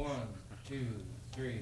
One, two, three.